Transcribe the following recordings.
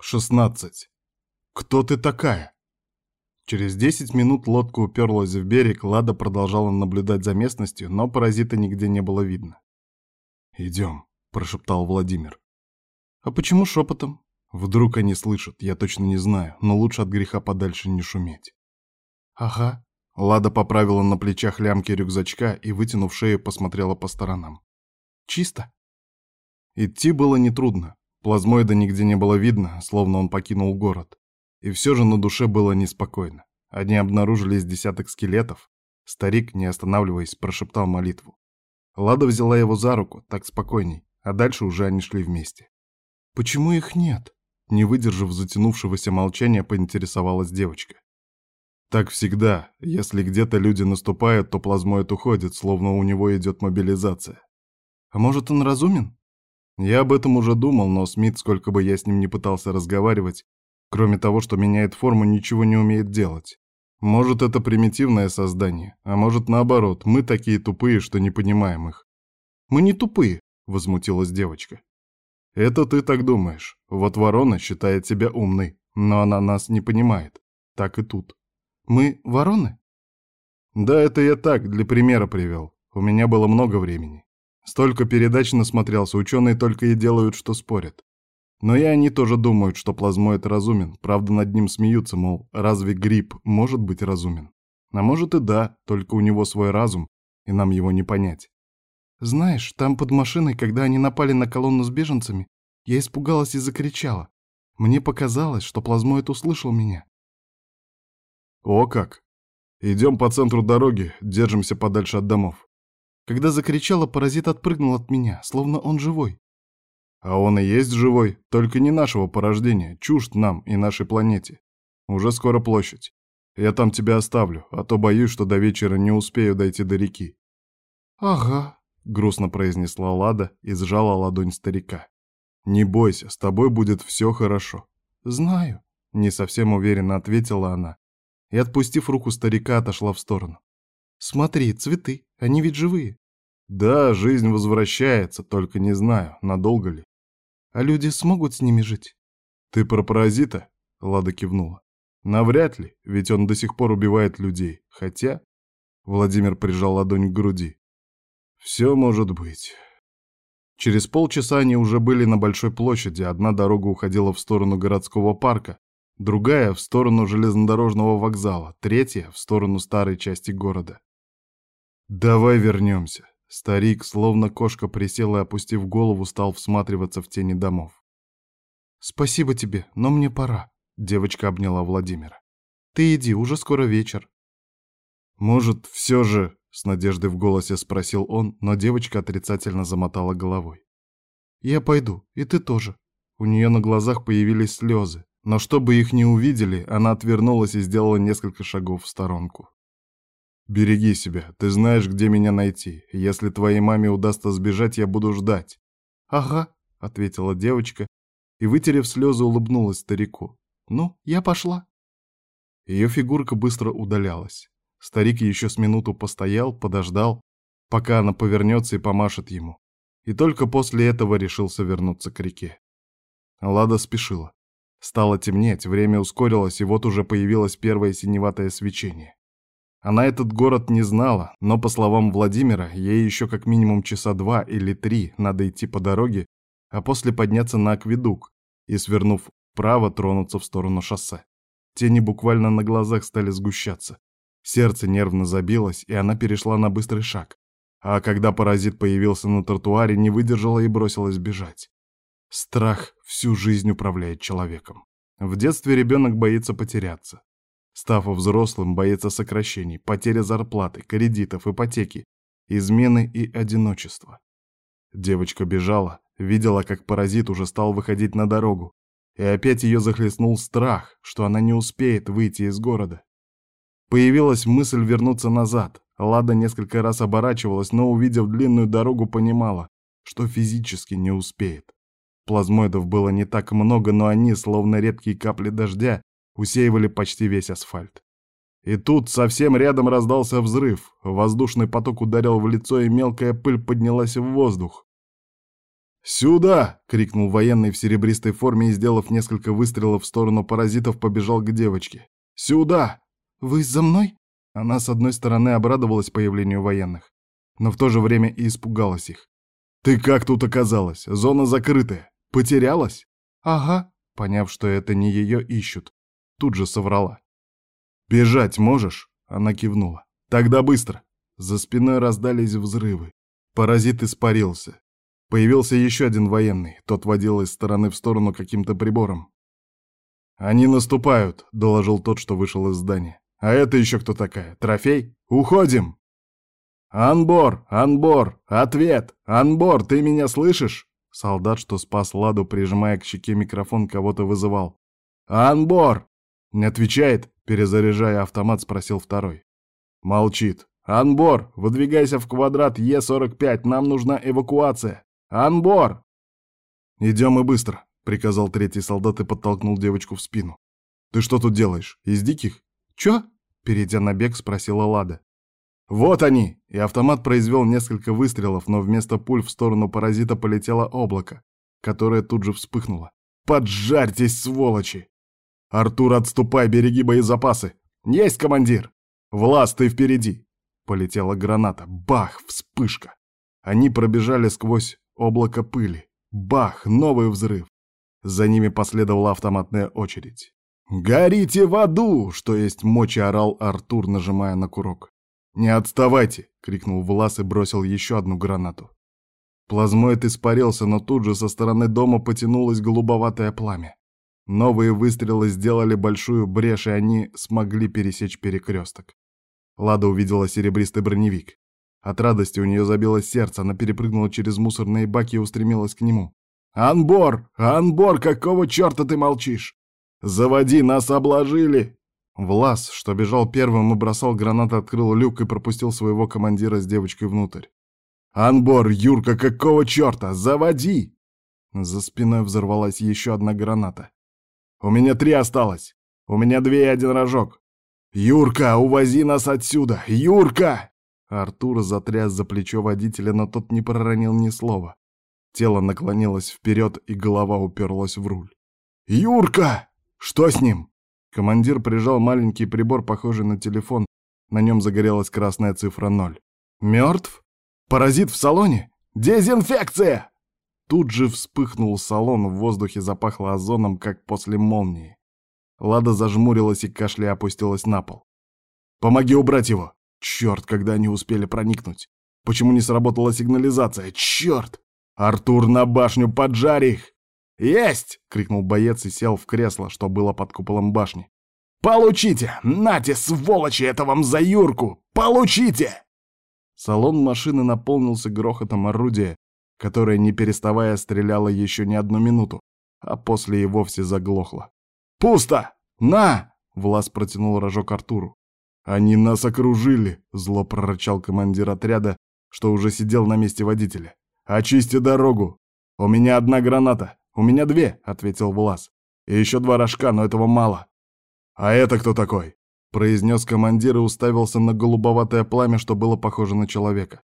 16. Кто ты такая? Через 10 минут лодка уперлась в берег, Лада продолжала наблюдать за местностью, но паразита нигде не было видно. «Идем», — прошептал Владимир. «А почему шепотом?» «Вдруг они слышат, я точно не знаю, но лучше от греха подальше не шуметь». «Ага». Лада поправила на плечах лямки рюкзачка и, вытянув шею, посмотрела по сторонам. «Чисто?» Идти было нетрудно. Плазмоида нигде не было видно, словно он покинул город. И все же на душе было неспокойно. Они обнаружили из десяток скелетов. Старик, не останавливаясь, прошептал молитву. Лада взяла его за руку, так спокойней, а дальше уже они шли вместе. «Почему их нет?» Не выдержав затянувшегося молчания, поинтересовалась девочка. Так всегда, если где-то люди наступают, то плазмоид уходит, словно у него идет мобилизация. А может, он разумен? Я об этом уже думал, но Смит, сколько бы я с ним не пытался разговаривать, кроме того, что меняет форму, ничего не умеет делать. Может, это примитивное создание, а может, наоборот, мы такие тупые, что не понимаем их. «Мы не тупые», — возмутилась девочка. «Это ты так думаешь. Вот ворона считает себя умной, но она нас не понимает. Так и тут. Мы вороны?» «Да, это я так, для примера привел. У меня было много времени. Столько передач насмотрелся, ученые только и делают, что спорят. Но и они тоже думают, что плазмоид разумен, правда над ним смеются, мол, разве гриб может быть разумен? А может и да, только у него свой разум, и нам его не понять. Знаешь, там под машиной, когда они напали на колонну с беженцами, я испугалась и закричала. Мне показалось, что плазмоид услышал меня. О как! Идем по центру дороги, держимся подальше от домов. Когда закричала, паразит отпрыгнул от меня, словно он живой. А он и есть живой, только не нашего порождения, чужд нам и нашей планете. Уже скоро площадь. Я там тебя оставлю, а то боюсь, что до вечера не успею дойти до реки. Ага, грустно произнесла Лада и сжала ладонь старика. Не бойся, с тобой будет все хорошо. Знаю, не совсем уверенно ответила она и, отпустив руку старика, отошла в сторону. Смотри, цветы, они ведь живые. Да, жизнь возвращается, только не знаю, надолго ли. А люди смогут с ними жить? Ты про паразита? Лада кивнула. Навряд ли, ведь он до сих пор убивает людей. Хотя... Владимир прижал ладонь к груди. Все может быть. Через полчаса они уже были на большой площади. Одна дорога уходила в сторону городского парка, другая — в сторону железнодорожного вокзала, третья — в сторону старой части города. «Давай вернемся». Старик, словно кошка, присел и, опустив голову, стал всматриваться в тени домов. «Спасибо тебе, но мне пора», — девочка обняла Владимира. «Ты иди, уже скоро вечер». «Может, все же...» — с надеждой в голосе спросил он, но девочка отрицательно замотала головой. «Я пойду, и ты тоже». У нее на глазах появились слезы, но чтобы их не увидели, она отвернулась и сделала несколько шагов в сторонку. «Береги себя, ты знаешь, где меня найти. Если твоей маме удастся сбежать, я буду ждать». «Ага», — ответила девочка и, вытерев слезы, улыбнулась старику. «Ну, я пошла». Ее фигурка быстро удалялась. Старик еще с минуту постоял, подождал, пока она повернется и помашет ему. И только после этого решился вернуться к реке. Лада спешила. Стало темнеть, время ускорилось, и вот уже появилось первое синеватое свечение. Она этот город не знала, но, по словам Владимира, ей еще как минимум часа два или три надо идти по дороге, а после подняться на акведук и, свернув вправо, тронуться в сторону шоссе. Тени буквально на глазах стали сгущаться. Сердце нервно забилось, и она перешла на быстрый шаг. А когда паразит появился на тротуаре, не выдержала и бросилась бежать. Страх всю жизнь управляет человеком. В детстве ребенок боится потеряться. Став взрослым, боится сокращений, потери зарплаты, кредитов, ипотеки, измены и одиночества. Девочка бежала, видела, как паразит уже стал выходить на дорогу, и опять ее захлестнул страх, что она не успеет выйти из города. Появилась мысль вернуться назад. Лада несколько раз оборачивалась, но, увидев длинную дорогу, понимала, что физически не успеет. Плазмоидов было не так много, но они, словно редкие капли дождя, усеивали почти весь асфальт. И тут совсем рядом раздался взрыв. Воздушный поток ударил в лицо, и мелкая пыль поднялась в воздух. «Сюда!» — крикнул военный в серебристой форме и, сделав несколько выстрелов в сторону паразитов, побежал к девочке. «Сюда!» «Вы за мной?» Она, с одной стороны, обрадовалась появлению военных, но в то же время и испугалась их. «Ты как тут оказалась? Зона закрытая. Потерялась?» «Ага», поняв, что это не ее ищут. Тут же соврала. «Бежать можешь?» — она кивнула. «Тогда быстро!» За спиной раздались взрывы. Паразит испарился. Появился еще один военный. Тот водил из стороны в сторону каким-то прибором. «Они наступают», — доложил тот, что вышел из здания. «А это еще кто такая? Трофей? Уходим!» «Анбор! Анбор! Ответ! Анбор, ты меня слышишь?» Солдат, что спас Ладу, прижимая к щеке микрофон, кого-то вызывал. «Анбор!» «Не отвечает?» Перезаряжая автомат, спросил второй. Молчит. «Анбор! Выдвигайся в квадрат Е-45, нам нужна эвакуация! Анбор!» «Идем и быстро», — приказал третий солдат и подтолкнул девочку в спину. «Ты что тут делаешь? Из диких?» «Чё?» — перейдя на бег, спросила Лада. «Вот они!» И автомат произвел несколько выстрелов, но вместо пуль в сторону паразита полетело облако, которое тут же вспыхнуло. «Поджарьтесь, сволочи!» «Артур, отступай, береги боезапасы!» «Есть, командир!» «Влас, ты впереди!» Полетела граната. Бах! Вспышка! Они пробежали сквозь облако пыли. Бах! Новый взрыв. За ними последовала автоматная очередь. «Горите в аду!» — что есть мочи орал Артур, нажимая на курок. «Не отставайте!» — крикнул Влас и бросил еще одну гранату. Плазмоид испарился, но тут же со стороны дома потянулось голубоватое пламя. Новые выстрелы сделали большую брешь, и они смогли пересечь перекресток. Лада увидела серебристый броневик. От радости у нее забилось сердце, она перепрыгнула через мусорные баки и устремилась к нему. «Анбор! Анбор! Какого черта ты молчишь? Заводи, нас обложили!» Влас, что бежал первым и бросал гранаты, открыл люк и пропустил своего командира с девочкой внутрь. «Анбор, Юрка, какого черта? Заводи!» За спиной взорвалась еще одна граната. У меня три осталось. У меня две и один рожок. Юрка, увози нас отсюда! Юрка!» Артур затряс за плечо водителя, но тот не проронил ни слова. Тело наклонилось вперед, и голова уперлась в руль. «Юрка! Что с ним?» Командир прижал маленький прибор, похожий на телефон. На нем загорелась красная цифра ноль. «Мертв? Паразит в салоне? Дезинфекция!» Тут же вспыхнул салон, в воздухе запахло озоном, как после молнии. Лада зажмурилась и кашля опустилась на пол. «Помоги убрать его!» «Черт, когда они успели проникнуть! Почему не сработала сигнализация? Черт! Артур, на башню, поджарь их!» «Есть!» — крикнул боец и сел в кресло, что было под куполом башни. «Получите! Нате, сволочи, это вам за Юрку! Получите!» Салон машины наполнился грохотом орудия, которая, не переставая, стреляла еще не одну минуту, а после и вовсе заглохла. «Пусто! На!» — Влас протянул рожок Артуру. «Они нас окружили!» — зло прорычал командир отряда, что уже сидел на месте водителя. «Очисти дорогу! У меня одна граната! У меня две!» — ответил Влас. «И еще два рожка, но этого мало!» «А это кто такой?» — произнес командир и уставился на голубоватое пламя, что было похоже на человека.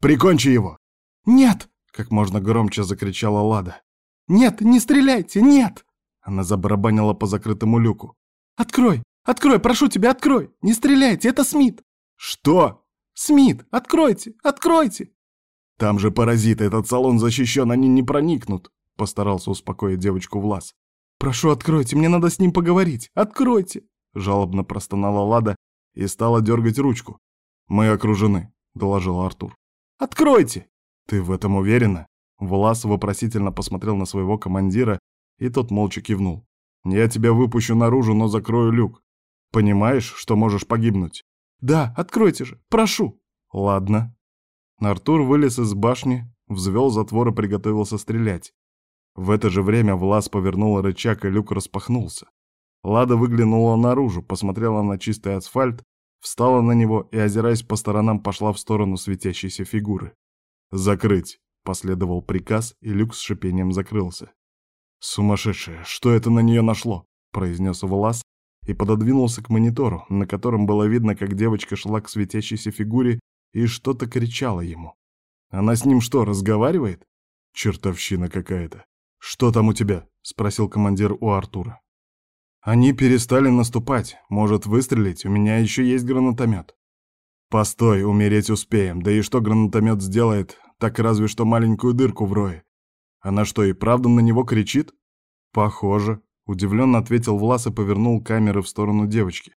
«Прикончи его!» «Нет!» Как можно громче закричала Лада. «Нет, не стреляйте, нет!» Она забарабанила по закрытому люку. «Открой! Открой, прошу тебя, открой! Не стреляйте, это Смит!» «Что?» «Смит! Откройте! Откройте!» «Там же паразиты, этот салон защищен, они не проникнут!» Постарался успокоить девочку Влас. «Прошу, откройте, мне надо с ним поговорить! Откройте!» Жалобно простонала Лада и стала дергать ручку. «Мы окружены», — доложил Артур. «Откройте!» «Ты в этом уверена?» Влас вопросительно посмотрел на своего командира, и тот молча кивнул. «Я тебя выпущу наружу, но закрою люк. Понимаешь, что можешь погибнуть?» «Да, откройте же, прошу!» «Ладно». Артур вылез из башни, взвел затвор и приготовился стрелять. В это же время Влас повернул рычаг, и люк распахнулся. Лада выглянула наружу, посмотрела на чистый асфальт, встала на него и, озираясь по сторонам, пошла в сторону светящейся фигуры. «Закрыть!» — последовал приказ, и люк с шипением закрылся. «Сумасшедшая! Что это на нее нашло?» — произнес Влас и пододвинулся к монитору, на котором было видно, как девочка шла к светящейся фигуре и что-то кричала ему. «Она с ним что, разговаривает?» Чертовщина какая-то. Что там у тебя? Спросил командир у Артура. Они перестали наступать. Может, выстрелить? У меня еще есть гранатомет. Постой, умереть успеем. Да и что гранатомет сделает? Так разве что маленькую дырку в рое. Она что, и правда на него кричит? Похоже. Удивленно ответил Влас и повернул камеры в сторону девочки.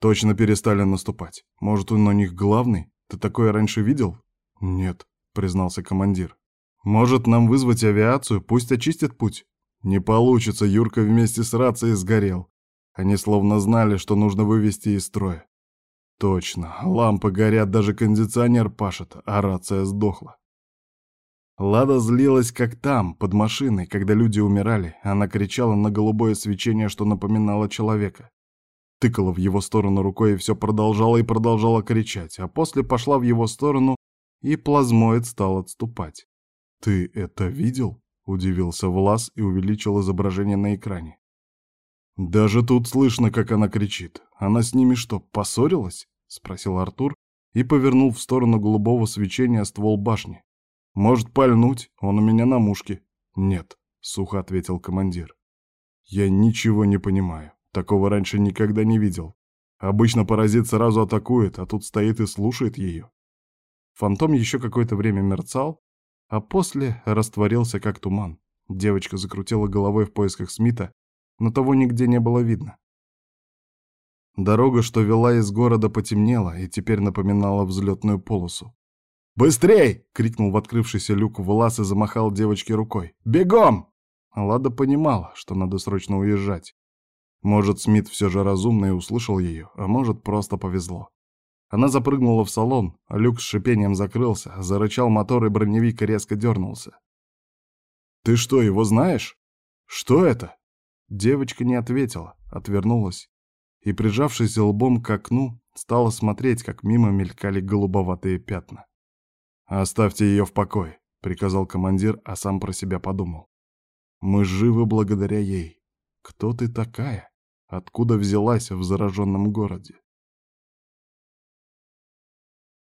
Точно перестали наступать. Может, он на них главный? Ты такое раньше видел? Нет, признался командир. Может, нам вызвать авиацию, пусть очистит путь? Не получится, Юрка вместе с рацией сгорел. Они словно знали, что нужно вывести из строя. Точно, лампы горят, даже кондиционер пашет, а рация сдохла. Лада злилась, как там, под машиной, когда люди умирали. Она кричала на голубое свечение, что напоминало человека. Тыкала в его сторону рукой и все продолжала и продолжала кричать, а после пошла в его сторону, и плазмоид стал отступать. «Ты это видел?» Удивился Влас и увеличил изображение на экране. «Даже тут слышно, как она кричит. Она с ними что, поссорилась?» — спросил Артур и повернул в сторону голубого свечения ствол башни. «Может, пальнуть? Он у меня на мушке». «Нет», — сухо ответил командир. «Я ничего не понимаю. Такого раньше никогда не видел. Обычно паразит сразу атакует, а тут стоит и слушает ее». Фантом еще какое-то время мерцал, а после растворился как туман. Девочка закрутила головой в поисках Смита, но того нигде не было видно. Дорога, что вела из города, потемнела и теперь напоминала взлетную полосу. «Быстрей!» — крикнул в открывшийся люк Влас и замахал девочке рукой. «Бегом!» Лада понимала, что надо срочно уезжать. Может, Смит все же разумно и услышал ее, а может, просто повезло. Она запрыгнула в салон, люк с шипением закрылся, зарычал мотор, и броневик резко дернулся. «Ты что, его знаешь? Что это?» Девочка не ответила, отвернулась и, прижавшись лбом к окну, стала смотреть, как мимо мелькали голубоватые пятна. «Оставьте ее в покое», — приказал командир, а сам про себя подумал. «Мы живы благодаря ей. Кто ты такая? Откуда взялась в зараженном городе?»